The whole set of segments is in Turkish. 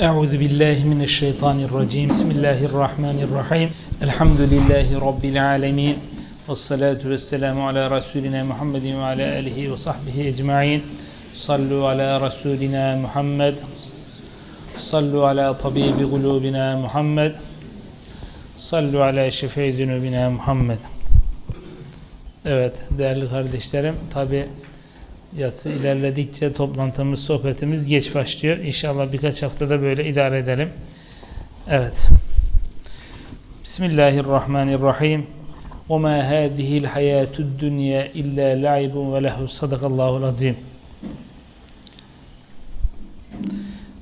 Euzu billahi mineşşeytanirracim. Bismillahirrahmanirrahim. Elhamdülillahi rabbil alamin. Ves salatu vesselamu ala rasulina Muhammedin ve ala alihi ve sahbihi ecmaîn. Sallu ala rasulina Muhammed. Sallu ala tabibi kulubina Muhammed. Sallu ala şefii zunubina Muhammed. Evet değerli kardeşlerim tabi yatsı ilerledikçe toplantımız, sohbetimiz geç başlıyor. İnşallah birkaç haftada böyle idare edelim. Evet. Bismillahirrahmanirrahim. وَمَا هَذِهِ الْحَيَاةُ الدُّنْيَا إِلَّا لَعِبٌ وَلَهُ صَدَقَ اللّٰهُ الْعَظِيمُ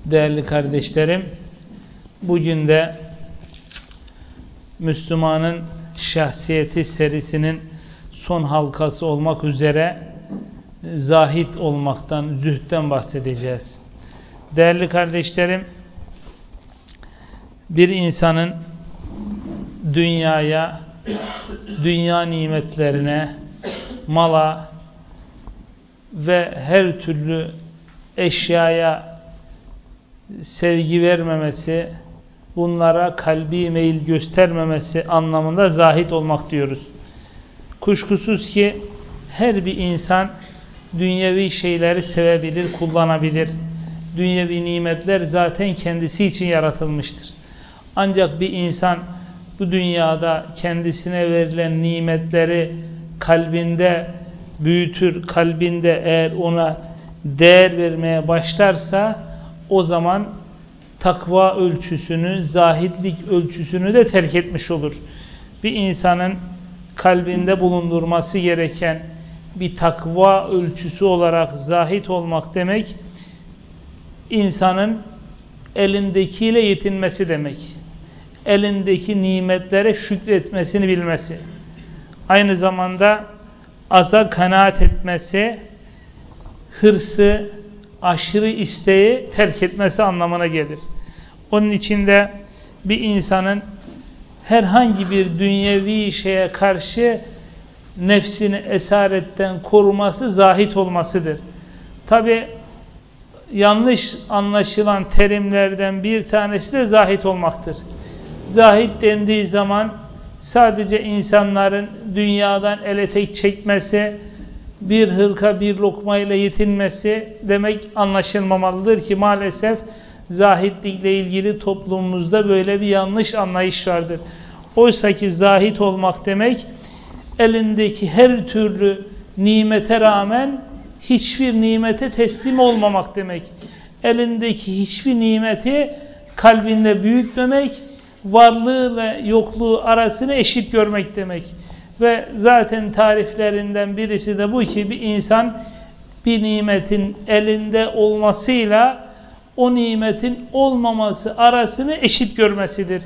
Değerli kardeşlerim, bugün de Müslümanın şahsiyeti serisinin son halkası olmak üzere zahit olmaktan, zühtten bahsedeceğiz. Değerli kardeşlerim, bir insanın dünyaya, dünya nimetlerine, mala ve her türlü eşyaya sevgi vermemesi, bunlara kalbi meyil göstermemesi anlamında zahit olmak diyoruz. Kuşkusuz ki her bir insan dünyevi şeyleri sevebilir, kullanabilir. Dünyevi nimetler zaten kendisi için yaratılmıştır. Ancak bir insan bu dünyada kendisine verilen nimetleri kalbinde büyütür, kalbinde eğer ona değer vermeye başlarsa o zaman takva ölçüsünü, zahitlik ölçüsünü de terk etmiş olur. Bir insanın kalbinde bulundurması gereken bir takva ölçüsü olarak zahit olmak demek, insanın elindekiyle yetinmesi demek. Elindeki nimetlere şükretmesini bilmesi. Aynı zamanda aza kanaat etmesi, hırsı, aşırı isteği terk etmesi anlamına gelir. Onun içinde bir insanın herhangi bir dünyevi şeye karşı nefsini esaretten koruması zahit olmasıdır. Tabi yanlış anlaşılan terimlerden bir tanesi de zahit olmaktır. Zahit dendiği zaman sadece insanların dünyadan ele tek çekmesi, bir hırka bir lokmayla yetinmesi demek anlaşılmamalıdır ki maalesef zahitlikle ilgili toplumumuzda böyle bir yanlış anlayış vardır. Oysa ki zahit olmak demek elindeki her türlü nimete rağmen hiçbir nimete teslim olmamak demek. Elindeki hiçbir nimeti kalbinde büyütmemek, varlığı ve yokluğu arasını eşit görmek demek. Ve zaten tariflerinden birisi de bu ki bir insan bir nimetin elinde olmasıyla o nimetin olmaması arasını eşit görmesidir.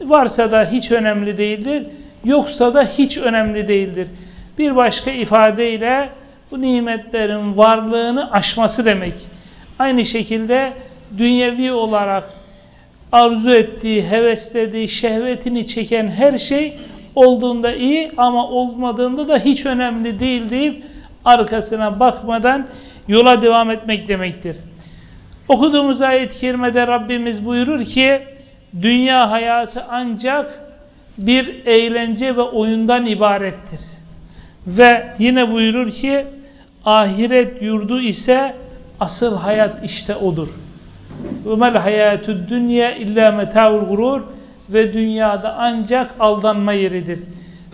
Varsa da hiç önemli değildir, yoksa da hiç önemli değildir. Bir başka ifadeyle bu nimetlerin varlığını aşması demek. Aynı şekilde dünyevi olarak arzu ettiği, heveslediği, şehvetini çeken her şey olduğunda iyi ama olmadığında da hiç önemli değil deyip arkasına bakmadan yola devam etmek demektir. Okuduğumuz ayet-i kerimede Rabbimiz buyurur ki dünya hayatı ancak bir eğlence ve oyundan ibarettir. Ve yine buyurur ki ahiret yurdu ise asıl hayat işte odur. Ömel hayatü dünya illa metaul gurur ve dünyada ancak aldanma yeridir.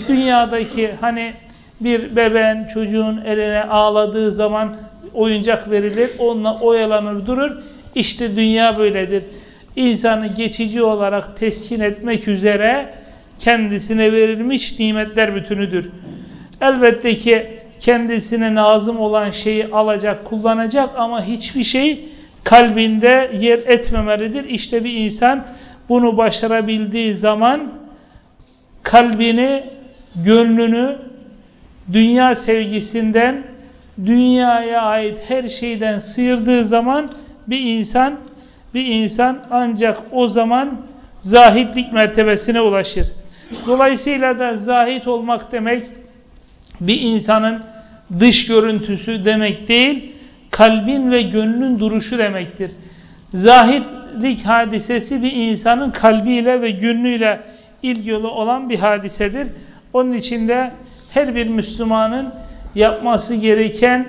Dünyadaki hani bir bebeğin çocuğun eline ağladığı zaman oyuncak verilir, onunla oyalanır durur. İşte dünya böyledir. İnsanı geçici olarak teskin etmek üzere kendisine verilmiş nimetler bütünüdür. Elbette ki kendisine lazım olan şeyi alacak, kullanacak ama hiçbir şey kalbinde yer etmemelidir. İşte bir insan bunu başarabildiği zaman kalbini, gönlünü dünya sevgisinden, dünyaya ait her şeyden sıyırdığı zaman bir insan bir insan ancak o zaman zahitlik mertebesine ulaşır. Dolayısıyla da zahit olmak demek bir insanın dış görüntüsü demek değil, kalbin ve gönlün duruşu demektir. Zahit güzellik hadisesi bir insanın kalbiyle ve gönlüyle ilgili olan bir hadisedir. Onun için de her bir Müslümanın yapması gereken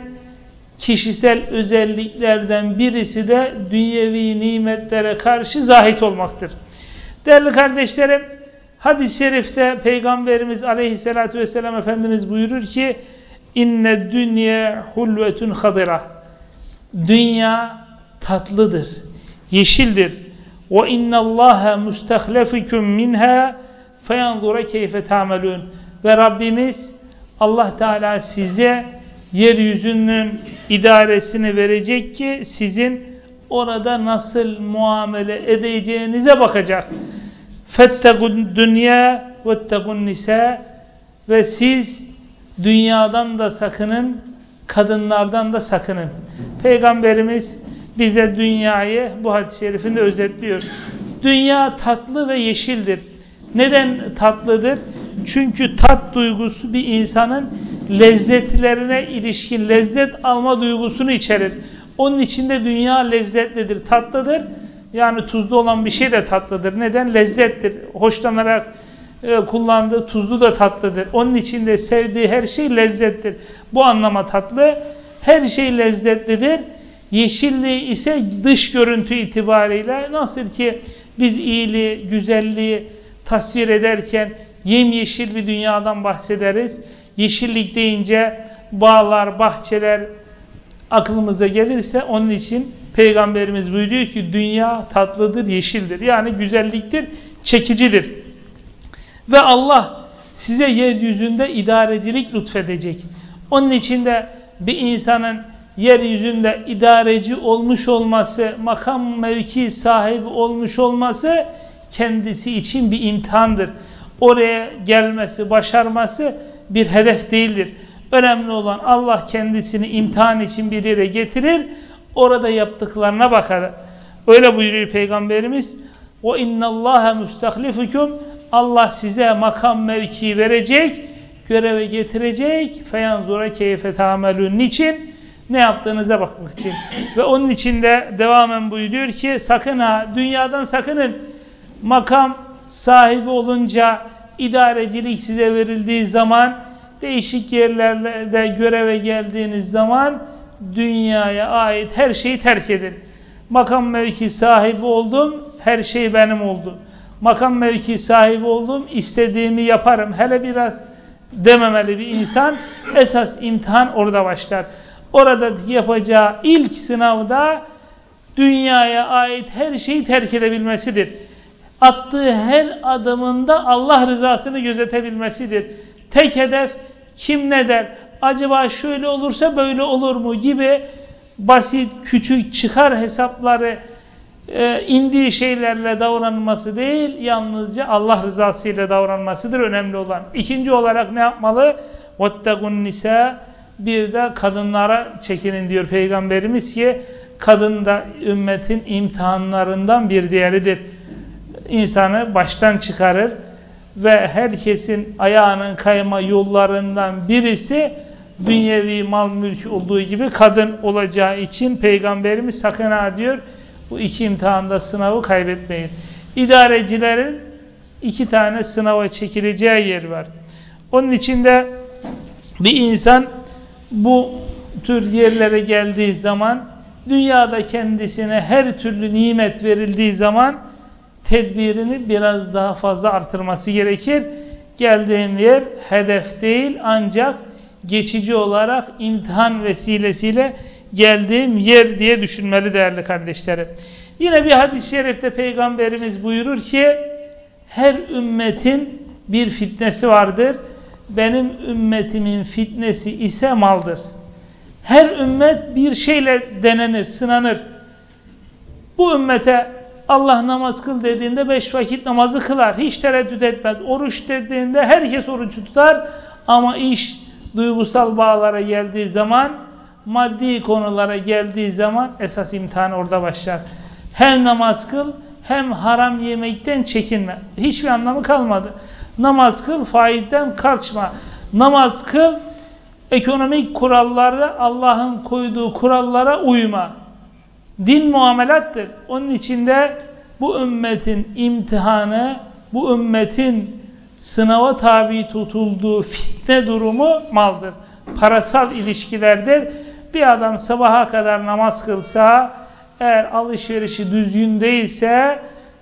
kişisel özelliklerden birisi de dünyevi nimetlere karşı zahit olmaktır. Değerli kardeşlerim, hadis-i şerifte Peygamberimiz aleyhissalatü vesselam Efendimiz buyurur ki inne dünya hulvetun hadira dünya tatlıdır, yeşildir. Ve innallaha mustakhlefukum minha feyanzura keyfe tamelun. Ve Rabbimiz Allah Teala size yeryüzünün idaresini verecek ki sizin orada nasıl muamele edeceğinize bakacak. Fettegun dünya vettegun nisa ve siz dünyadan da sakının, kadınlardan da sakının. Peygamberimiz bize dünyayı bu hadis-i şerifinde özetliyor. Dünya tatlı ve yeşildir. Neden tatlıdır? Çünkü tat duygusu bir insanın lezzetlerine ilişkin lezzet alma duygusunu içerir. Onun içinde dünya lezzetlidir, tatlıdır. Yani tuzlu olan bir şey de tatlıdır. Neden? Lezzettir. Hoşlanarak e, kullandığı tuzlu da tatlıdır. Onun içinde sevdiği her şey lezzettir. Bu anlama tatlı. Her şey lezzetlidir. Yeşilliği ise dış görüntü itibariyle nasıl ki biz iyiliği, güzelliği tasvir ederken yemyeşil bir dünyadan bahsederiz. Yeşillik deyince bağlar, bahçeler aklımıza gelirse onun için Peygamberimiz buyuruyor ki dünya tatlıdır, yeşildir. Yani güzelliktir, çekicidir. Ve Allah size yeryüzünde idarecilik lütfedecek. Onun için de bir insanın yeryüzünde idareci olmuş olması, makam mevki sahibi olmuş olması kendisi için bir imtihandır. Oraya gelmesi, başarması bir hedef değildir. Önemli olan Allah kendisini imtihan için bir yere getirir, orada yaptıklarına bakar. Öyle buyuruyor Peygamberimiz. O innallaha mustahlifukum Allah size makam mevki verecek, göreve getirecek. Feyanzura keyfe tamelun. Niçin? Ne yaptığınıza bakmak için. Ve onun içinde devamen buyuruyor ki sakın ha dünyadan sakının. Makam sahibi olunca idarecilik size verildiği zaman değişik yerlerde göreve geldiğiniz zaman dünyaya ait her şeyi terk edin. Makam mevki sahibi oldum, her şey benim oldu. Makam mevki sahibi oldum, istediğimi yaparım. Hele biraz dememeli bir insan. Esas imtihan orada başlar. Orada yapacağı ilk sınavda dünyaya ait her şeyi terk edebilmesidir. Attığı her adımında Allah rızasını gözetebilmesidir. Tek hedef kim ne der? Acaba şöyle olursa böyle olur mu gibi basit, küçük çıkar hesapları e, indiği şeylerle davranması değil, yalnızca Allah rızasıyla davranmasıdır önemli olan. İkinci olarak ne yapmalı? وَاتَّقُنْ nisa Bir de kadınlara çekinin diyor Peygamberimiz ki, kadın da ümmetin imtihanlarından bir diğeridir. İnsanı baştan çıkarır ve herkesin ayağının kayma yollarından birisi dünyevi mal mülk olduğu gibi kadın olacağı için Peygamberimiz sakın ha diyor bu iki imtihanda sınavı kaybetmeyin. İdarecilerin iki tane sınava çekileceği yer var. Onun içinde bir insan bu tür yerlere geldiği zaman dünyada kendisine her türlü nimet verildiği zaman tedbirini biraz daha fazla artırması gerekir. Geldiğim yer hedef değil ancak geçici olarak imtihan vesilesiyle geldiğim yer diye düşünmeli değerli kardeşlerim. Yine bir hadis-i şerifte Peygamberimiz buyurur ki her ümmetin bir fitnesi vardır. Benim ümmetimin fitnesi ise maldır. Her ümmet bir şeyle denenir, sınanır. Bu ümmete Allah namaz kıl dediğinde beş vakit namazı kılar. Hiç tereddüt etmez. Oruç dediğinde herkes orucu tutar. Ama iş duygusal bağlara geldiği zaman maddi konulara geldiği zaman esas imtihan orada başlar. Hem namaz kıl hem haram yemekten çekinme. Hiçbir anlamı kalmadı. Namaz kıl faizden kaçma. Namaz kıl ekonomik kurallarda Allah'ın koyduğu kurallara uyma. Din muamelattır. Onun içinde bu ümmetin imtihanı, bu ümmetin sınava tabi tutulduğu fitne durumu maldır. Parasal ilişkilerdir. Bir adam sabaha kadar namaz kılsa, eğer alışverişi düzgün değilse,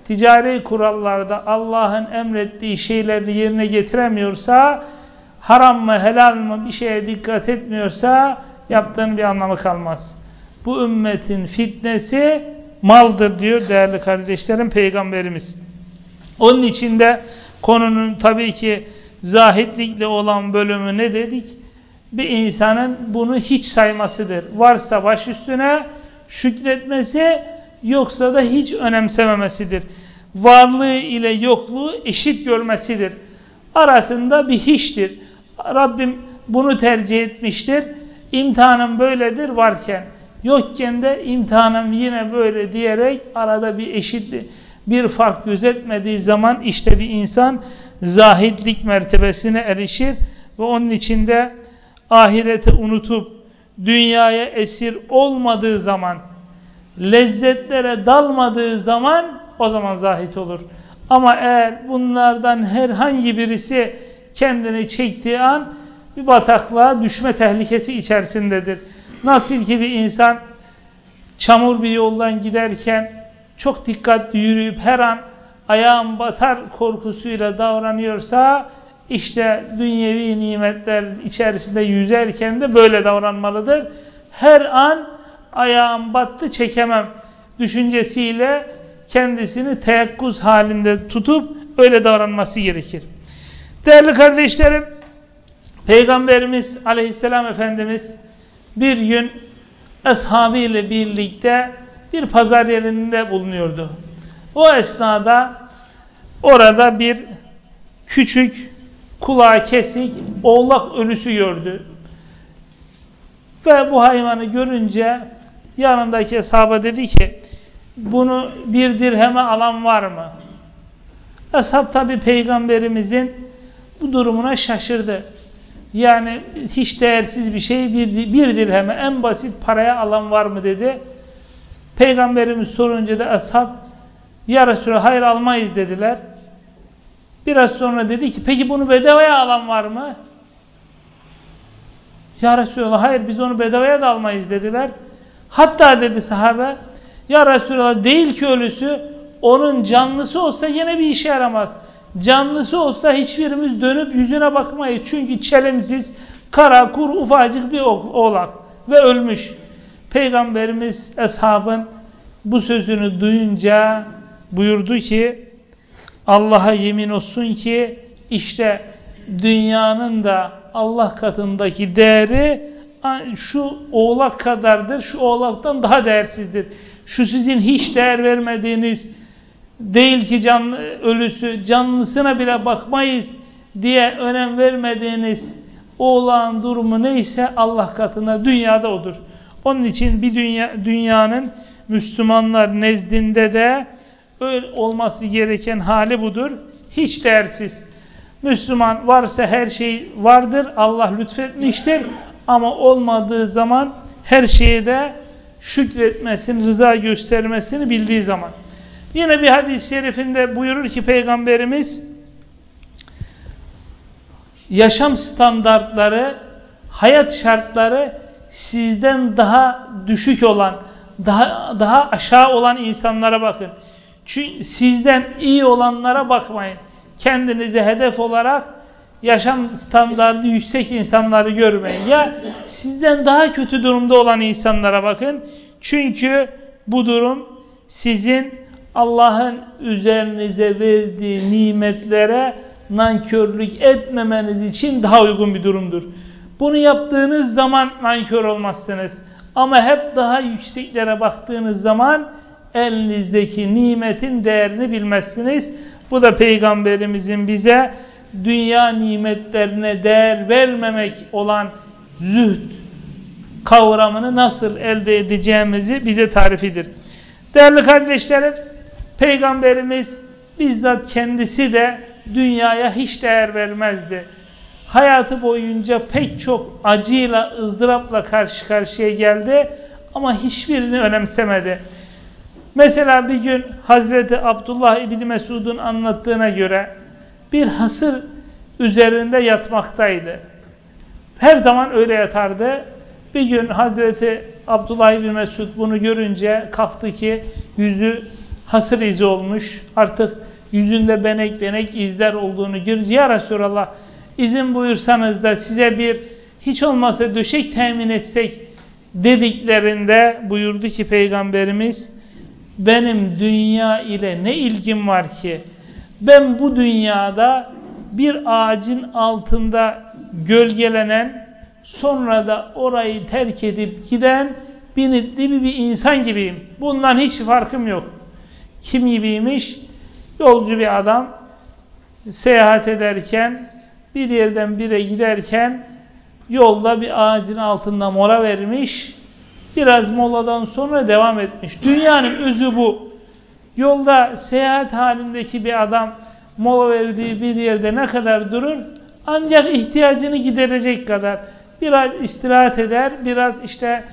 ticari kurallarda Allah'ın emrettiği şeyleri yerine getiremiyorsa, haram mı helal mı bir şeye dikkat etmiyorsa, yaptığının bir anlamı kalmaz. Bu ümmetin fitnesi maldır diyor değerli kardeşlerim Peygamberimiz. Onun içinde konunun tabii ki zahitlikle olan bölümü ne dedik? Bir insanın bunu hiç saymasıdır. Varsa baş üstüne şükretmesi yoksa da hiç önemsememesidir. Varlığı ile yokluğu eşit görmesidir. Arasında bir hiçtir. Rabbim bunu tercih etmiştir. İmtihanım böyledir varken. Yokken de imtihanım yine böyle diyerek arada bir eşit bir fark gözetmediği zaman işte bir insan zahidlik mertebesine erişir ve onun içinde ahireti unutup dünyaya esir olmadığı zaman lezzetlere dalmadığı zaman o zaman zahit olur. Ama eğer bunlardan herhangi birisi kendini çektiği an bir bataklığa düşme tehlikesi içerisindedir. Nasıl ki bir insan çamur bir yoldan giderken çok dikkatli yürüyüp her an ayağım batar korkusuyla davranıyorsa işte dünyevi nimetler içerisinde yüzerken de böyle davranmalıdır. Her an ayağım battı çekemem düşüncesiyle kendisini teyakkuz halinde tutup öyle davranması gerekir. Değerli kardeşlerim, Peygamberimiz aleyhisselam Efendimiz bir gün ashabıyla birlikte bir pazar yerinde bulunuyordu. O esnada orada bir küçük kulağı kesik oğlak ölüsü gördü. Ve bu hayvanı görünce yanındaki sahabe dedi ki bunu bir dirheme alan var mı? Ashab tabi peygamberimizin bu durumuna şaşırdı. Yani hiç değersiz bir şey bir, bir dirheme en basit paraya alan var mı dedi. Peygamberimiz sorunca da ashab ya Resulallah hayır almayız dediler. Biraz sonra dedi ki peki bunu bedavaya alan var mı? Ya Resulallah hayır biz onu bedavaya da almayız dediler. Hatta dedi sahabe ya Resulallah değil ki ölüsü onun canlısı olsa yine bir işe yaramaz. Canlısı olsa hiçbirimiz dönüp yüzüne bakmayız. Çünkü çelimsiz, kara, kur, ufacık bir oğlak ve ölmüş. Peygamberimiz eshabın bu sözünü duyunca buyurdu ki Allah'a yemin olsun ki işte dünyanın da Allah katındaki değeri şu oğlak kadardır, şu oğlaktan daha değersizdir. Şu sizin hiç değer vermediğiniz değil ki canlı, ölüsü, canlısına bile bakmayız diye önem vermediğiniz oğlan durumu neyse Allah katına dünyada odur. Onun için bir dünya, dünyanın Müslümanlar nezdinde de öyle olması gereken hali budur. Hiç değersiz. Müslüman varsa her şey vardır. Allah lütfetmiştir. Ama olmadığı zaman her şeye de şükretmesini, rıza göstermesini bildiği zaman. Yine bir hadis-i şerifinde buyurur ki Peygamberimiz yaşam standartları, hayat şartları sizden daha düşük olan, daha, daha aşağı olan insanlara bakın. Çünkü sizden iyi olanlara bakmayın. Kendinize hedef olarak yaşam standartı yüksek insanları görmeyin. Ya sizden daha kötü durumda olan insanlara bakın. Çünkü bu durum sizin Allah'ın üzerinize verdiği nimetlere nankörlük etmemeniz için daha uygun bir durumdur. Bunu yaptığınız zaman nankör olmazsınız. Ama hep daha yükseklere baktığınız zaman elinizdeki nimetin değerini bilmezsiniz. Bu da Peygamberimizin bize dünya nimetlerine değer vermemek olan zühd kavramını nasıl elde edeceğimizi bize tarifidir. Değerli kardeşlerim, Peygamberimiz bizzat kendisi de dünyaya hiç değer vermezdi. Hayatı boyunca pek çok acıyla, ızdırapla karşı karşıya geldi. ama hiçbirini önemsemedi. Mesela bir gün Hazreti Abdullah İbni Mesud'un anlattığına göre bir hasır üzerinde yatmaktaydı. Her zaman öyle yatardı. Bir gün Hazreti Abdullah İbni Mesud bunu görünce kalktı ki yüzü hasır izi olmuş. Artık yüzünde benek benek izler olduğunu görünce ya Resulallah izin buyursanız da size bir hiç olmazsa döşek temin etsek dediklerinde buyurdu ki Peygamberimiz benim dünya ile ne ilgim var ki ben bu dünyada bir ağacın altında gölgelenen sonra da orayı terk edip giden binitli bir insan gibiyim. Bundan hiç farkım yok. Kim gibiymiş? Yolcu bir adam seyahat ederken bir yerden bire giderken yolda bir ağacın altında mola vermiş. Biraz moladan sonra devam etmiş. Dünyanın özü bu. Yolda seyahat halindeki bir adam mola verdiği bir yerde ne kadar durur? Ancak ihtiyacını giderecek kadar. Biraz istirahat eder, biraz işte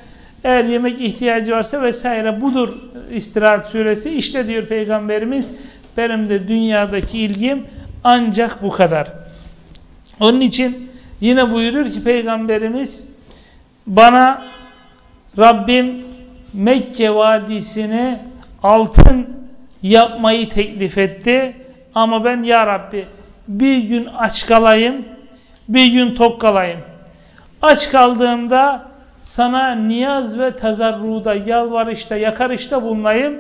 eğer yemek ihtiyacı varsa vesaire budur istirahat suresi. İşte diyor Peygamberimiz benim de dünyadaki ilgim ancak bu kadar. Onun için yine buyurur ki Peygamberimiz bana Rabbim Mekke vadisini altın yapmayı teklif etti. Ama ben ya Rabbi bir gün aç kalayım, bir gün tok kalayım. Aç kaldığımda sana niyaz ve tazarruda, yalvarışta, yakarışta bulunayım.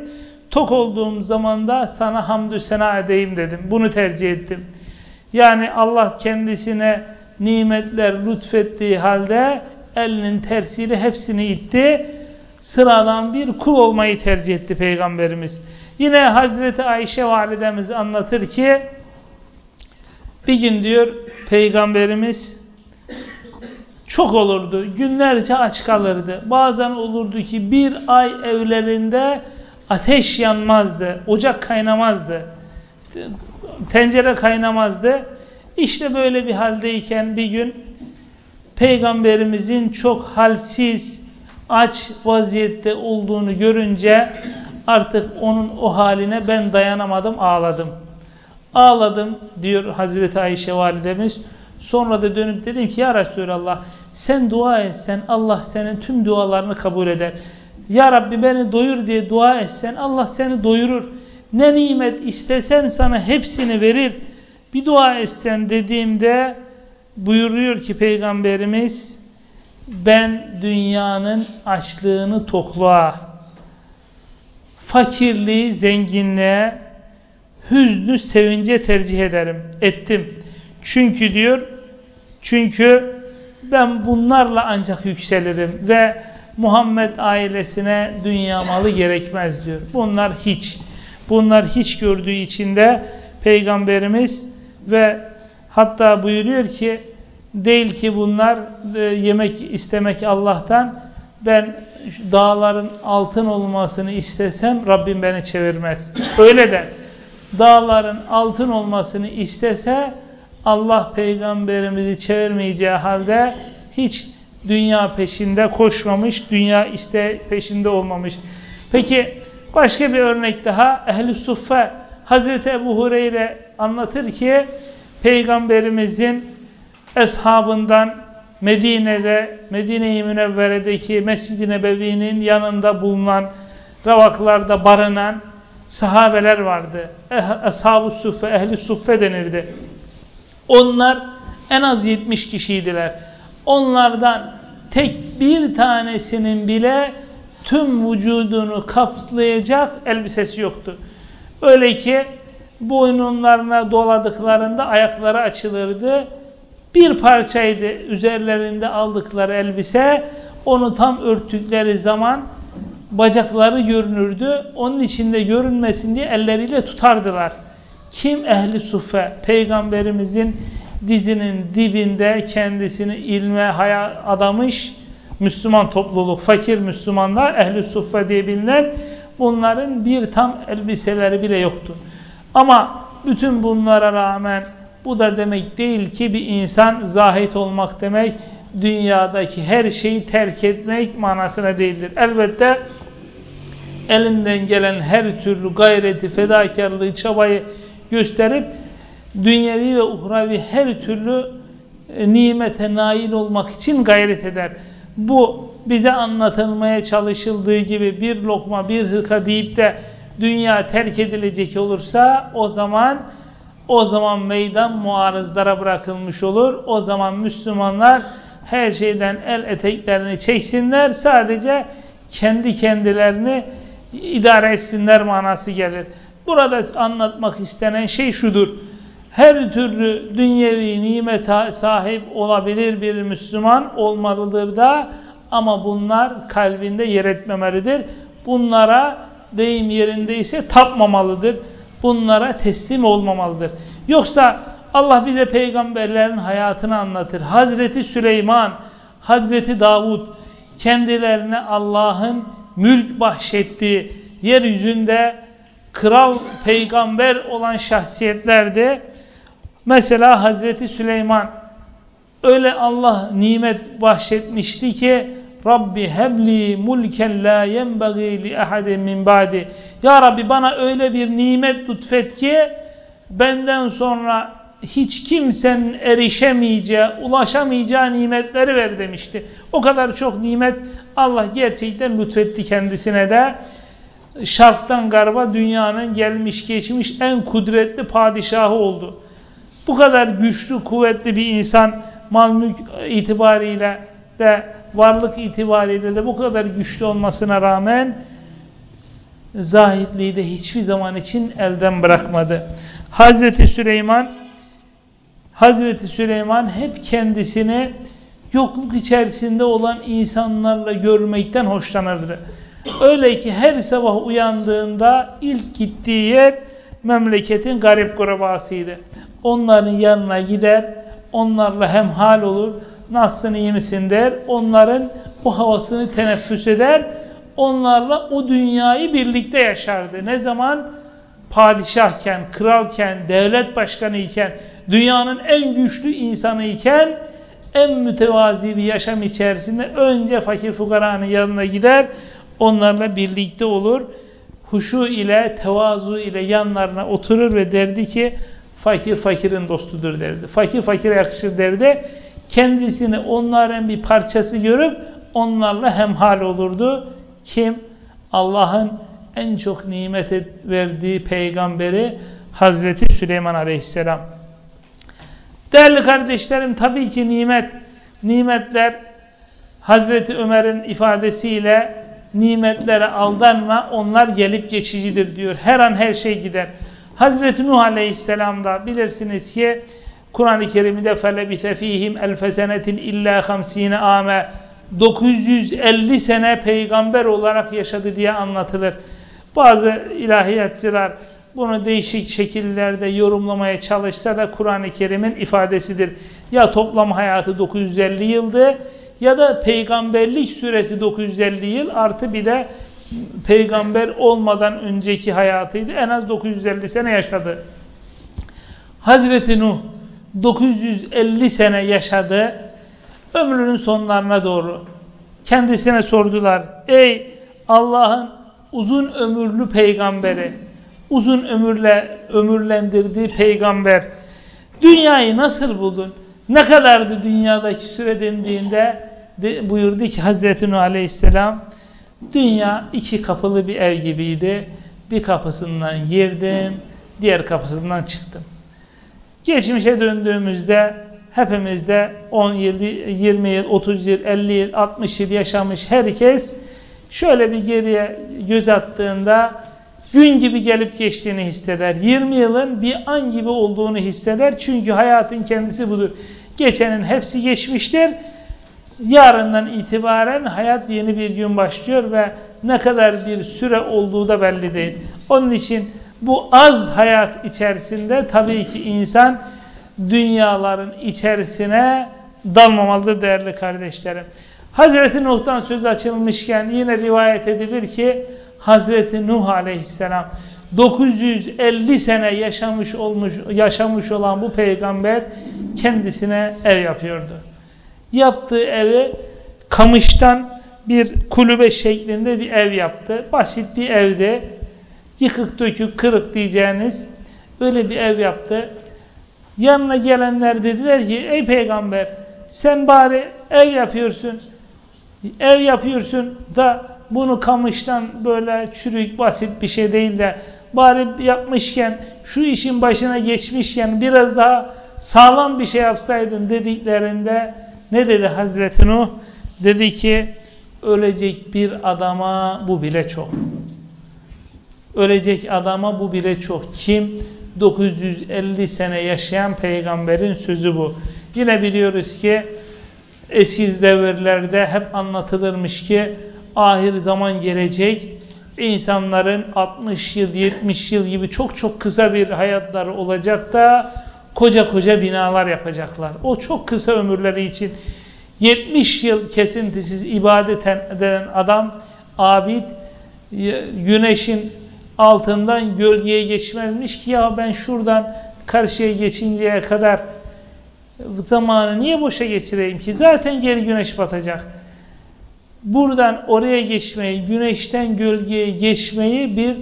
Tok olduğum zaman da sana hamdü sena edeyim dedim. Bunu tercih ettim. Yani Allah kendisine nimetler lütfettiği halde elinin tersiyle hepsini itti. Sıradan bir kul olmayı tercih etti Peygamberimiz. Yine Hazreti Ayşe validemiz anlatır ki bir gün diyor Peygamberimiz çok olurdu. Günlerce aç kalırdı. Bazen olurdu ki bir ay evlerinde ateş yanmazdı. Ocak kaynamazdı. Tencere kaynamazdı. İşte böyle bir haldeyken bir gün Peygamberimizin çok halsiz, aç vaziyette olduğunu görünce artık onun o haline ben dayanamadım, ağladım. Ağladım diyor Hazreti Ayşe validemiz. Sonra da dönüp dedim ki ya Resulallah sen dua etsen Allah senin tüm dualarını kabul eder. Ya Rabbi beni doyur diye dua etsen Allah seni doyurur. Ne nimet istesen sana hepsini verir. Bir dua etsen dediğimde buyuruyor ki Peygamberimiz ben dünyanın açlığını tokluğa, fakirliği zenginliğe, hüznü sevince tercih ederim, ettim. Çünkü diyor, çünkü ben bunlarla ancak yükselirim ve Muhammed ailesine dünya malı gerekmez diyor. Bunlar hiç. Bunlar hiç gördüğü için de Peygamberimiz ve hatta buyuruyor ki değil ki bunlar e, yemek istemek Allah'tan ben dağların altın olmasını istesem Rabbim beni çevirmez. Öyle de dağların altın olmasını istese Allah peygamberimizi çevirmeyeceği halde hiç dünya peşinde koşmamış, dünya iste peşinde olmamış. Peki başka bir örnek daha Ehl-i Suffe Hazreti Ebu Hureyre anlatır ki Peygamberimizin eshabından Medine'de, Medine-i Münevvere'deki Mescid-i Nebevi'nin yanında bulunan ravaklarda barınan sahabeler vardı. Eh, Ashab-ı Suffe, Ehli Suffe denirdi. Onlar en az 70 kişiydiler. Onlardan tek bir tanesinin bile tüm vücudunu kapsayacak elbisesi yoktu. Öyle ki boynunlarına doladıklarında ayakları açılırdı. Bir parçaydı üzerlerinde aldıkları elbise. Onu tam örttükleri zaman bacakları görünürdü. Onun içinde görünmesin diye elleriyle tutardılar. Kim ehli sufe? Peygamberimizin dizinin dibinde kendisini ilme haya adamış Müslüman topluluk, fakir Müslümanlar, ehli suffe diye bilinen bunların bir tam elbiseleri bile yoktu. Ama bütün bunlara rağmen bu da demek değil ki bir insan zahit olmak demek, dünyadaki her şeyi terk etmek manasına değildir. Elbette elinden gelen her türlü gayreti, fedakarlığı, çabayı gösterip dünyevi ve uhravi her türlü e, nimete nail olmak için gayret eder. Bu bize anlatılmaya çalışıldığı gibi bir lokma, bir hırka deyip de dünya terk edilecek olursa o zaman o zaman meydan muarızlara bırakılmış olur. O zaman Müslümanlar her şeyden el eteklerini çeksinler. Sadece kendi kendilerini idare etsinler manası gelir. Burada anlatmak istenen şey şudur. Her türlü dünyevi nimete sahip olabilir bir Müslüman olmalıdır da ama bunlar kalbinde yer etmemelidir. Bunlara deyim yerindeyse tapmamalıdır. Bunlara teslim olmamalıdır. Yoksa Allah bize peygamberlerin hayatını anlatır. Hazreti Süleyman, Hazreti Davud kendilerine Allah'ın mülk bahşettiği yeryüzünde kral peygamber olan şahsiyetlerdi. Mesela Hazreti Süleyman öyle Allah nimet bahşetmişti ki Rabbi hebli mulken la yenbagi li ahadin min ba'di. Ya Rabbi bana öyle bir nimet lütfet ki benden sonra hiç kimsenin erişemeyeceği, ulaşamayacağı nimetleri ver demişti. O kadar çok nimet Allah gerçekten lütfetti kendisine de. Şarktan garba dünyanın gelmiş geçmiş en kudretli padişahı oldu. Bu kadar güçlü, kuvvetli bir insan mal mülk itibariyle de varlık itibariyle de bu kadar güçlü olmasına rağmen zahitliği de hiçbir zaman için elden bırakmadı. Hazreti Süleyman Hazreti Süleyman hep kendisini yokluk içerisinde olan insanlarla görmekten hoşlanırdı. Öyle ki her sabah uyandığında ilk gittiği yer memleketin garip kurabasıydı. Onların yanına gider, onlarla hemhal olur, nasılsın iyi misin der, onların o havasını teneffüs eder, onlarla o dünyayı birlikte yaşardı. Ne zaman? Padişahken, kralken, devlet başkanı iken, dünyanın en güçlü insanı iken, en mütevazi bir yaşam içerisinde önce fakir fukaranın yanına gider, onlarla birlikte olur. Huşu ile, tevazu ile yanlarına oturur ve derdi ki, fakir fakirin dostudur derdi. Fakir fakire yakışır derdi. Kendisini onların bir parçası görüp onlarla hemhal olurdu. Kim? Allah'ın en çok nimet verdiği peygamberi Hazreti Süleyman Aleyhisselam. Değerli kardeşlerim tabii ki nimet, nimetler Hazreti Ömer'in ifadesiyle nimetlere aldanma onlar gelip geçicidir diyor. Her an her şey gider. Hazreti Nuh Aleyhisselam'da bilirsiniz ki Kur'an-ı Kerim'de felebite fihim elfesenetin illa hamsine ame 950 sene peygamber olarak yaşadı diye anlatılır. Bazı ilahiyatçılar bunu değişik şekillerde yorumlamaya çalışsa da Kur'an-ı Kerim'in ifadesidir. Ya toplam hayatı 950 yıldı ya da peygamberlik süresi 950 yıl artı bir de peygamber olmadan önceki hayatıydı. En az 950 sene yaşadı. Hazreti Nuh 950 sene yaşadı. Ömrünün sonlarına doğru kendisine sordular. Ey Allah'ın uzun ömürlü peygamberi, uzun ömürle ömürlendirdiği peygamber, dünyayı nasıl buldun? Ne kadardı dünyadaki süre dendiğinde de, buyurdu ki Hazreti Nuh Aleyhisselam, dünya iki kapılı bir ev gibiydi. Bir kapısından girdim, diğer kapısından çıktım. Geçmişe döndüğümüzde hepimizde 10 yıl, 20 yıl, 30 yıl, 50 yıl, 60 yıl yaşamış herkes şöyle bir geriye göz attığında gün gibi gelip geçtiğini hisseder. 20 yılın bir an gibi olduğunu hisseder. Çünkü hayatın kendisi budur. Geçenin hepsi geçmiştir. Yarından itibaren hayat yeni bir gün başlıyor ve ne kadar bir süre olduğu da belli değil. Onun için bu az hayat içerisinde tabii ki insan dünyaların içerisine dalmamalıdır değerli kardeşlerim. Hazreti Nuh'tan söz açılmışken yine rivayet edilir ki Hazreti Nuh aleyhisselam 950 sene yaşamış olmuş yaşamış olan bu peygamber kendisine ev yapıyordu. Yaptığı evi kamıştan bir kulübe şeklinde bir ev yaptı. Basit bir evde yıkık dökük kırık diyeceğiniz öyle bir ev yaptı. Yanına gelenler dediler ki ey peygamber sen bari ev yapıyorsun. Ev yapıyorsun da bunu kamıştan böyle çürük basit bir şey değil de bari yapmışken şu işin başına geçmişken biraz daha sağlam bir şey yapsaydın dediklerinde ne dedi Hazreti Nuh? Dedi ki ölecek bir adama bu bile çok. Ölecek adama bu bile çok. Kim? 950 sene yaşayan peygamberin sözü bu. Yine biliyoruz ki eski devirlerde hep anlatılırmış ki ahir zaman gelecek. İnsanların 60 yıl, 70 yıl gibi çok çok kısa bir hayatları olacak da koca koca binalar yapacaklar. O çok kısa ömürleri için 70 yıl kesintisiz ibadet eden adam, abid, güneşin altından gölgeye geçmezmiş ki ya ben şuradan karşıya geçinceye kadar zamanı niye boşa geçireyim ki? Zaten geri güneş batacak. Buradan oraya geçmeyi, güneşten gölgeye geçmeyi bir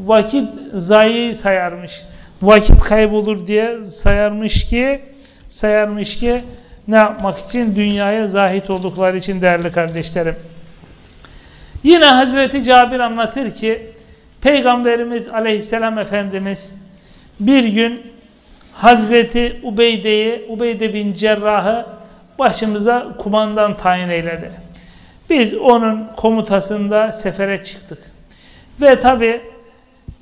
vakit zayi sayarmış. Vakit kaybolur diye sayarmış ki sayarmış ki ne yapmak için? Dünyaya zahit oldukları için değerli kardeşlerim. Yine Hazreti Cabir anlatır ki Peygamberimiz aleyhisselam Efendimiz bir gün Hazreti Ubeyde'yi, Ubeyde bin Cerrah'ı başımıza kumandan tayin eyledi. Biz onun komutasında sefere çıktık. Ve tabi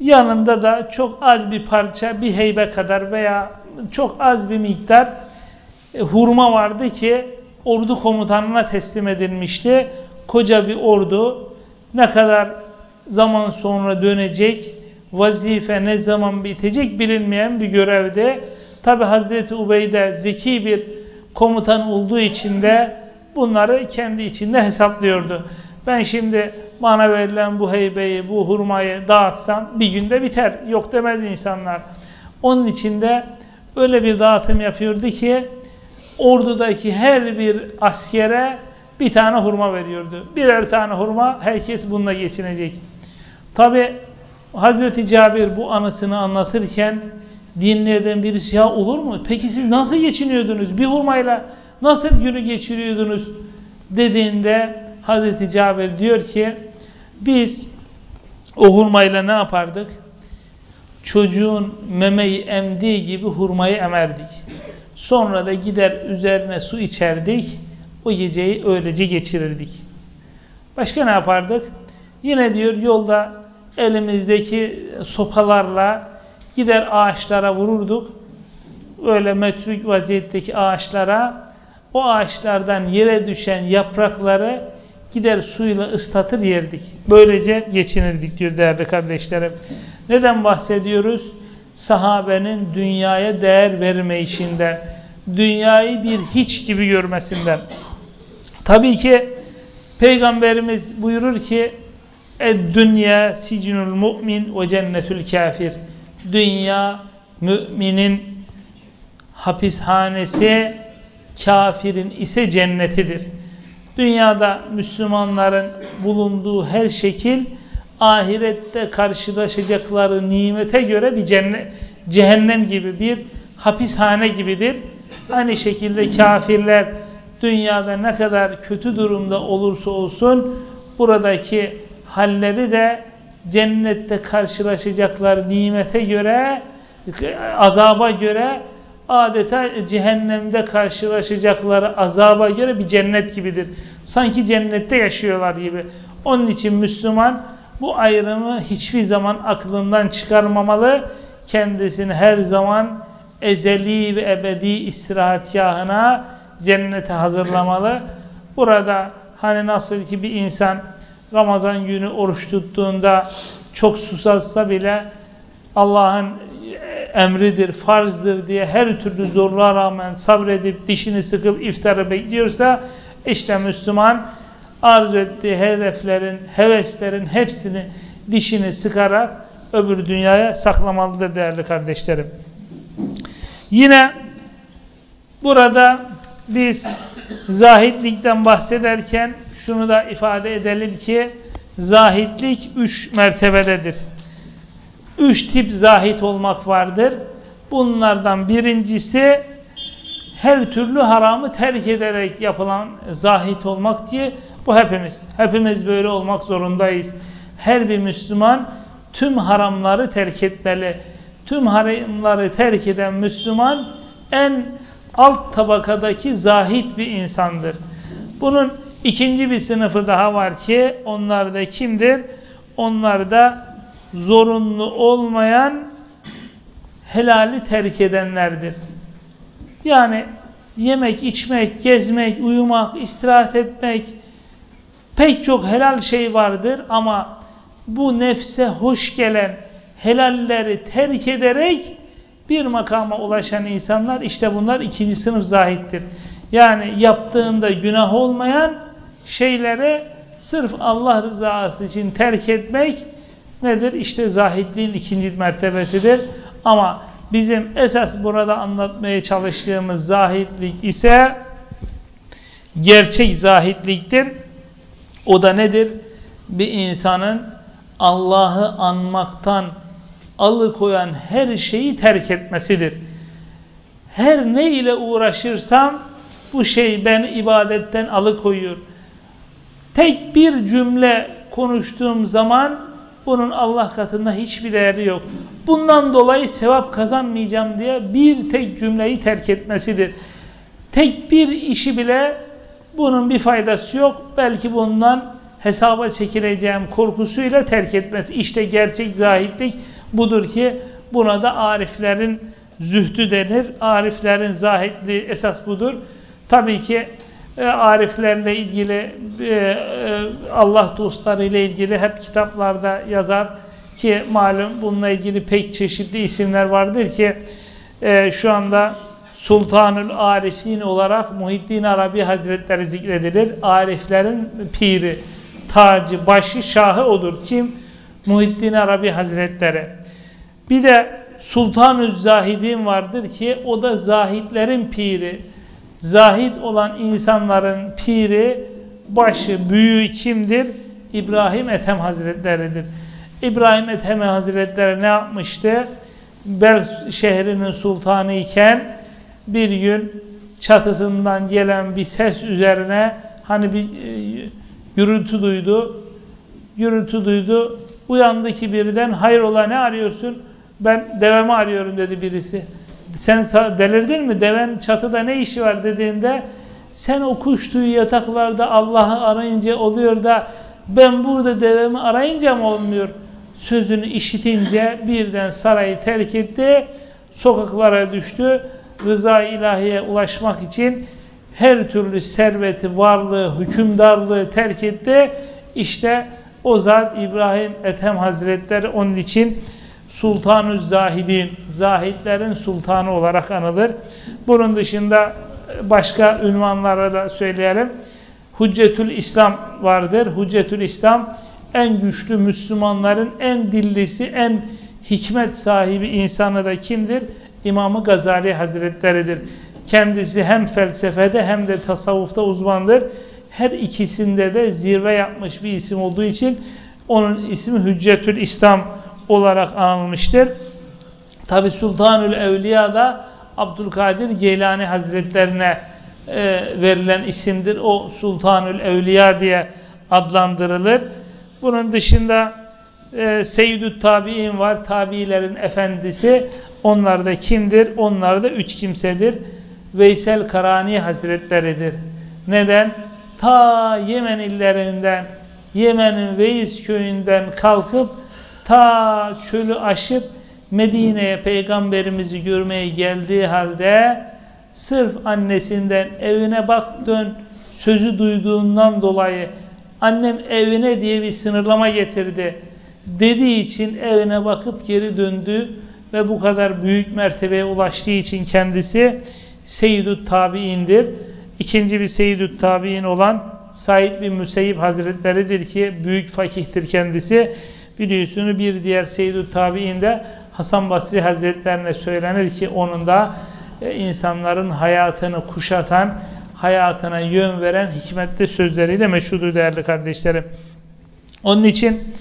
yanında da çok az bir parça, bir heybe kadar veya çok az bir miktar e, hurma vardı ki ordu komutanına teslim edilmişti. Koca bir ordu ne kadar zaman sonra dönecek, vazife ne zaman bitecek bilinmeyen bir görevde. Tabi Hazreti Ubeyde zeki bir komutan olduğu için de bunları kendi içinde hesaplıyordu. Ben şimdi bana verilen bu heybeyi, bu hurmayı dağıtsam bir günde biter. Yok demez insanlar. Onun içinde öyle bir dağıtım yapıyordu ki ordudaki her bir askere bir tane hurma veriyordu. Birer tane hurma herkes bununla geçinecek. Tabi Hazreti Cabir bu anısını anlatırken dinleyen birisi ya olur mu? Peki siz nasıl geçiniyordunuz? Bir hurmayla nasıl günü geçiriyordunuz? Dediğinde Hazreti Cabir diyor ki biz o hurmayla ne yapardık? Çocuğun memeyi emdiği gibi hurmayı emerdik. Sonra da gider üzerine su içerdik. O geceyi öylece geçirirdik. Başka ne yapardık? Yine diyor yolda elimizdeki sopalarla gider ağaçlara vururduk. Öyle metrük vaziyetteki ağaçlara o ağaçlardan yere düşen yaprakları gider suyla ıslatır yerdik. Böylece geçinirdik diyor değerli kardeşlerim. Neden bahsediyoruz? Sahabenin dünyaya değer vermeyişinden, dünyayı bir hiç gibi görmesinden. Tabii ki Peygamberimiz buyurur ki Dünya sicnul mu'min ve cennetül kafir. Dünya müminin hapishanesi, kafirin ise cennetidir. Dünyada Müslümanların bulunduğu her şekil ahirette karşılaşacakları nimete göre bir cennet, cehennem gibi bir hapishane gibidir. Aynı şekilde kafirler dünyada ne kadar kötü durumda olursa olsun buradaki halleri de cennette karşılaşacaklar nimete göre azaba göre adeta cehennemde karşılaşacakları azaba göre bir cennet gibidir. Sanki cennette yaşıyorlar gibi. Onun için Müslüman bu ayrımı hiçbir zaman aklından çıkarmamalı. Kendisini her zaman ezeli ve ebedi istirahatgahına cennete hazırlamalı. Burada hani nasıl ki bir insan Ramazan günü oruç tuttuğunda çok susazsa bile Allah'ın emridir, farzdır diye her türlü zorluğa rağmen sabredip dişini sıkıp iftarı bekliyorsa işte Müslüman arzu ettiği hedeflerin, heveslerin hepsini dişini sıkarak öbür dünyaya saklamalıdır değerli kardeşlerim. Yine burada biz Zahitlikten bahsederken şunu da ifade edelim ki zahitlik üç mertebededir. Üç tip zahit olmak vardır. Bunlardan birincisi her türlü haramı terk ederek yapılan zahit olmak diye bu hepimiz. Hepimiz böyle olmak zorundayız. Her bir Müslüman tüm haramları terk etmeli. Tüm haramları terk eden Müslüman en alt tabakadaki zahit bir insandır. Bunun ikinci bir sınıfı daha var ki onlar da kimdir? Onlar da zorunlu olmayan helali terk edenlerdir. Yani yemek, içmek, gezmek, uyumak, istirahat etmek pek çok helal şey vardır ama bu nefse hoş gelen helalleri terk ederek bir makama ulaşan insanlar işte bunlar ikinci sınıf zahittir. Yani yaptığında günah olmayan şeyleri sırf Allah rızası için terk etmek nedir? İşte zahitliğin ikinci mertebesidir. Ama bizim esas burada anlatmaya çalıştığımız zahitlik ise gerçek zahitliktir. O da nedir? Bir insanın Allah'ı anmaktan alıkoyan her şeyi terk etmesidir. Her ne ile uğraşırsam bu şey beni ibadetten alıkoyuyor. Tek bir cümle konuştuğum zaman bunun Allah katında hiçbir değeri yok. Bundan dolayı sevap kazanmayacağım diye bir tek cümleyi terk etmesidir. Tek bir işi bile bunun bir faydası yok. Belki bundan hesaba çekileceğim korkusuyla terk etmesi. İşte gerçek zahitlik budur ki buna da ariflerin zühdü denir. Ariflerin zahitliği esas budur. Tabii ki e, ariflerle ilgili e, e, Allah dostları ile ilgili hep kitaplarda yazar ki malum bununla ilgili pek çeşitli isimler vardır ki e, şu anda Sultanül Arifin olarak Muhiddin Arabi Hazretleri zikredilir. Ariflerin piri, tacı, başı, şahı olur. Kim? Muhiddin Arabi Hazretleri. Bir de Sultanül Zahidin vardır ki o da zahitlerin piri. Zahid olan insanların piri, başı, büyüğü kimdir? İbrahim Ethem Hazretleri'dir. İbrahim Ethem Hazretleri ne yapmıştı? Bel şehrinin sultanı iken bir gün çatısından gelen bir ses üzerine hani bir e, gürültü duydu. Gürültü duydu. Uyandı ki birden hayrola ne arıyorsun? Ben devemi arıyorum dedi birisi. Sen delirdin mi? Deven çatıda ne işi var dediğinde sen o kuş yataklarda Allah'ı arayınca oluyor da ben burada devemi arayınca mı olmuyor? Sözünü işitince birden sarayı terk etti, sokaklara düştü. Rıza ilahiye ulaşmak için her türlü serveti, varlığı, hükümdarlığı terk etti. İşte o zat İbrahim Ethem Hazretleri onun için Sultanü Zahidin, zahitlerin sultanı olarak anılır. Bunun dışında başka ünvanlara da söyleyelim. Hüccetül İslam vardır. Hüccetül İslam en güçlü Müslümanların en dillisi, en hikmet sahibi insanı da kimdir? İmamı Gazali Hazretleridir. Kendisi hem felsefede hem de tasavvufta uzmandır. Her ikisinde de zirve yapmış bir isim olduğu için onun ismi Hüccetül İslam olarak anılmıştır. Tabi Sultanül Evliya da Abdülkadir Geylani Hazretlerine e, verilen isimdir. O Sultanül Evliya diye adlandırılır. Bunun dışında e, Seyyidü Tabi'in var. Tabiilerin efendisi. Onlar da kimdir? Onlar da üç kimsedir. Veysel Karani Hazretleridir. Neden? Ta Yemen illerinden, Yemen'in Veys köyünden kalkıp ta çölü aşıp Medine'ye peygamberimizi görmeye geldiği halde sırf annesinden evine bak dön sözü duyduğundan dolayı annem evine diye bir sınırlama getirdi dediği için evine bakıp geri döndü ve bu kadar büyük mertebeye ulaştığı için kendisi Seyyidü Tabi'indir. İkinci bir Seyyidü Tabi'in olan Said bin Müseyyib Hazretleridir ki büyük fakihtir kendisi. Biliyorsunuz bir diğer Seyyid-i Tabi'inde Hasan Basri Hazretlerine söylenir ki onun da e, insanların hayatını kuşatan hayatına yön veren hikmetli sözleriyle meşhudur değerli kardeşlerim. Onun için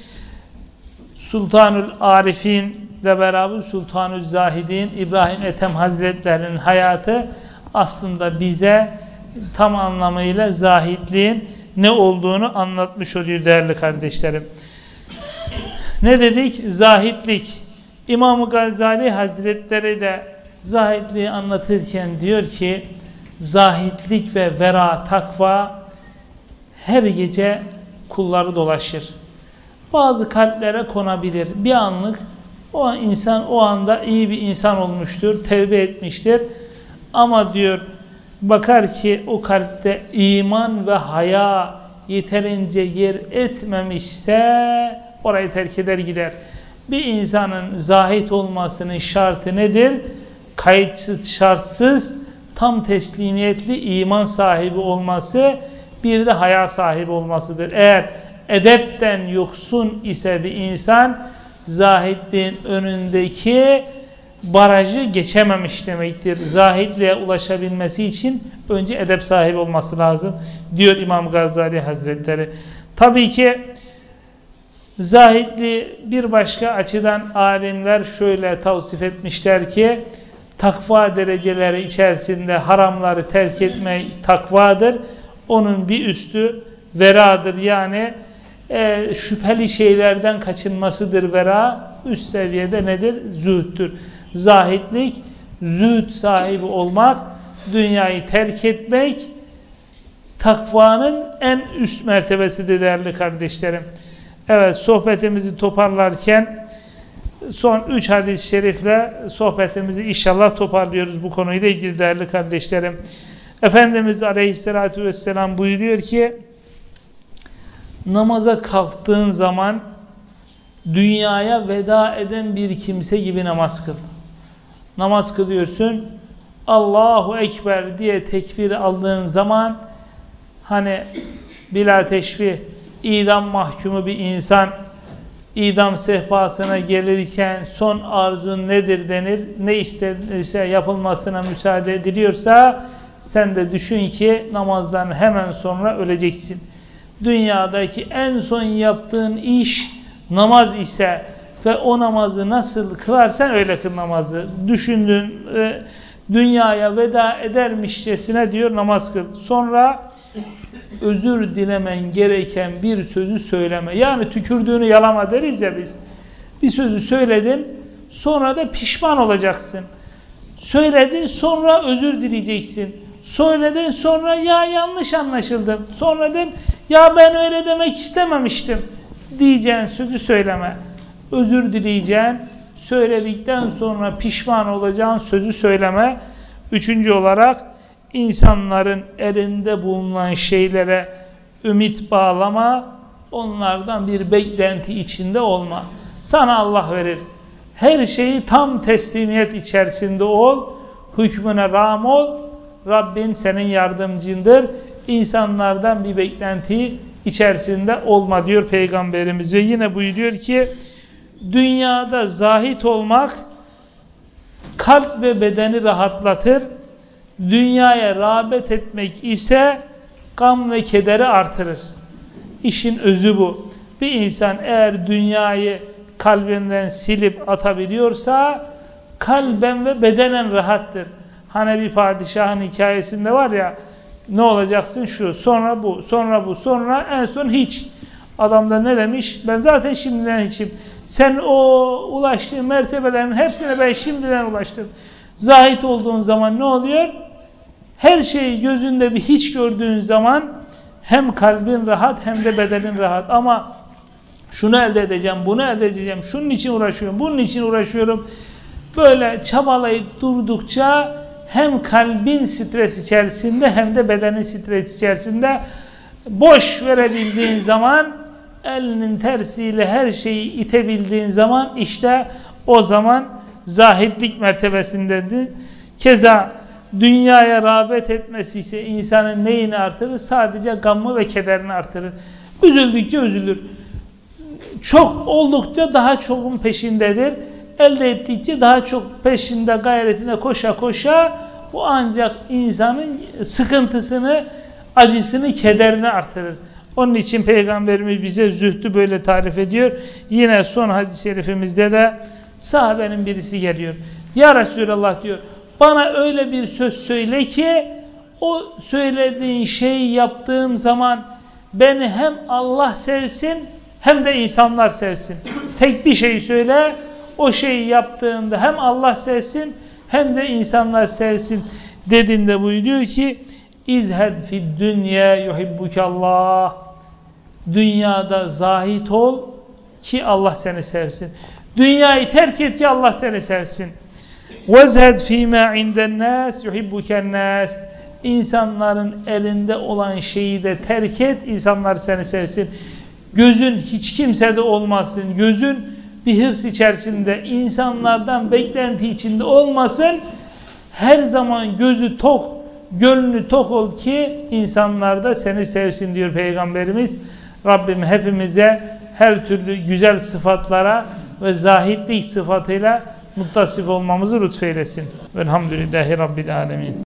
Sultanül Arifin ile beraber Sultanül Zahidin İbrahim Ethem Hazretlerinin hayatı aslında bize tam anlamıyla zahidliğin ne olduğunu anlatmış oluyor değerli kardeşlerim. Ne dedik? Zahitlik. İmam-ı Gazali Hazretleri de zahitliği anlatırken diyor ki zahitlik ve vera, takva her gece kulları dolaşır. Bazı kalplere konabilir. Bir anlık o insan o anda iyi bir insan olmuştur, tevbe etmiştir. Ama diyor bakar ki o kalpte iman ve haya yeterince yer etmemişse orayı terk eder gider. Bir insanın zahit olmasının şartı nedir? Kayıtsız, şartsız, tam teslimiyetli iman sahibi olması, bir de haya sahibi olmasıdır. Eğer edepten yoksun ise bir insan, zahitliğin önündeki barajı geçememiş demektir. Zahitliğe ulaşabilmesi için önce edep sahibi olması lazım diyor İmam Gazali Hazretleri. Tabii ki zahitliği bir başka açıdan alimler şöyle tavsif etmişler ki takva dereceleri içerisinde haramları terk etmek takvadır. Onun bir üstü veradır yani e, şüpheli şeylerden kaçınmasıdır vera. Üst seviyede nedir? Zühdür zahitlik, zühd sahibi olmak, dünyayı terk etmek, takvanın en üst mertebesidir değerli kardeşlerim. Evet sohbetimizi toparlarken son üç hadis-i şerifle sohbetimizi inşallah toparlıyoruz bu konuyla ilgili değerli kardeşlerim. Efendimiz Aleyhisselatü Vesselam buyuruyor ki namaza kalktığın zaman dünyaya veda eden bir kimse gibi namaz kıl namaz kılıyorsun. Allahu Ekber diye tekbir aldığın zaman hani bila teşbih idam mahkumu bir insan idam sehpasına gelirken son arzun nedir denir. Ne isterse yapılmasına müsaade ediliyorsa sen de düşün ki namazdan hemen sonra öleceksin. Dünyadaki en son yaptığın iş namaz ise ve o namazı nasıl kılarsan öyle kıl namazı. Düşündün, e, dünyaya veda edermişçesine diyor namaz kıl. Sonra özür dilemen gereken bir sözü söyleme. Yani tükürdüğünü yalama deriz ya biz. Bir sözü söyledin, sonra da pişman olacaksın. Söyledin, sonra özür dileyeceksin. Söyledin, sonra ya yanlış anlaşıldım. Sonra dedin, ya ben öyle demek istememiştim. Diyeceğin sözü söyleme özür dileyeceğin, söyledikten sonra pişman olacağın sözü söyleme. Üçüncü olarak insanların elinde bulunan şeylere ümit bağlama, onlardan bir beklenti içinde olma. Sana Allah verir. Her şeyi tam teslimiyet içerisinde ol, hükmüne ram ol, Rabbin senin yardımcındır. İnsanlardan bir beklenti içerisinde olma diyor Peygamberimiz. Ve yine buyuruyor ki, dünyada zahit olmak kalp ve bedeni rahatlatır. Dünyaya rağbet etmek ise gam ve kederi artırır. İşin özü bu. Bir insan eğer dünyayı kalbinden silip atabiliyorsa kalben ve bedenen rahattır. Hani bir padişahın hikayesinde var ya ne olacaksın şu, sonra bu, sonra bu, sonra en son hiç. Adam da ne demiş? Ben zaten şimdiden hiçim. Sen o ulaştığın mertebelerin hepsine ben şimdiden ulaştım. Zahit olduğun zaman ne oluyor? Her şeyi gözünde bir hiç gördüğün zaman hem kalbin rahat hem de bedenin rahat. Ama şunu elde edeceğim, bunu elde edeceğim, şunun için uğraşıyorum, bunun için uğraşıyorum. Böyle çabalayıp durdukça hem kalbin stres içerisinde hem de bedenin stres içerisinde boş verebildiğin zaman elinin tersiyle her şeyi itebildiğin zaman işte o zaman zahitlik mertebesindedir. Keza dünyaya rağbet etmesi ise insanın neyini artırır? Sadece gammı ve kederini artırır. Üzüldükçe üzülür. Çok oldukça daha çokun peşindedir. Elde ettikçe daha çok peşinde gayretine koşa koşa Bu ancak insanın sıkıntısını, acısını, kederini artırır. Onun için Peygamberimiz bize zühdü böyle tarif ediyor. Yine son hadis-i şerifimizde de sahabenin birisi geliyor. Ya Resulallah diyor, bana öyle bir söz söyle ki o söylediğin şeyi yaptığım zaman beni hem Allah sevsin hem de insanlar sevsin. Tek bir şey söyle, o şeyi yaptığında hem Allah sevsin hem de insanlar sevsin dediğinde buyuruyor ki İzhed fid dünya yuhibbukallah Dünyada zahit ol ki Allah seni sevsin. Dünyayı terk et ki Allah seni sevsin. وَزْهَدْ ف۪ي مَا عِنْدَ النَّاسِ يُحِبُّكَ النَّاسِ İnsanların elinde olan şeyi de terk et, insanlar seni sevsin. Gözün hiç kimsede olmasın. Gözün bir hırs içerisinde, insanlardan beklenti içinde olmasın. Her zaman gözü tok, gönlü tok ol ki insanlar da seni sevsin diyor Peygamberimiz. Rabbim hepimize her türlü güzel sıfatlara ve zahitlik sıfatıyla muttasif olmamızı lütfeylesin. Velhamdülillahi Rabbil Alemin.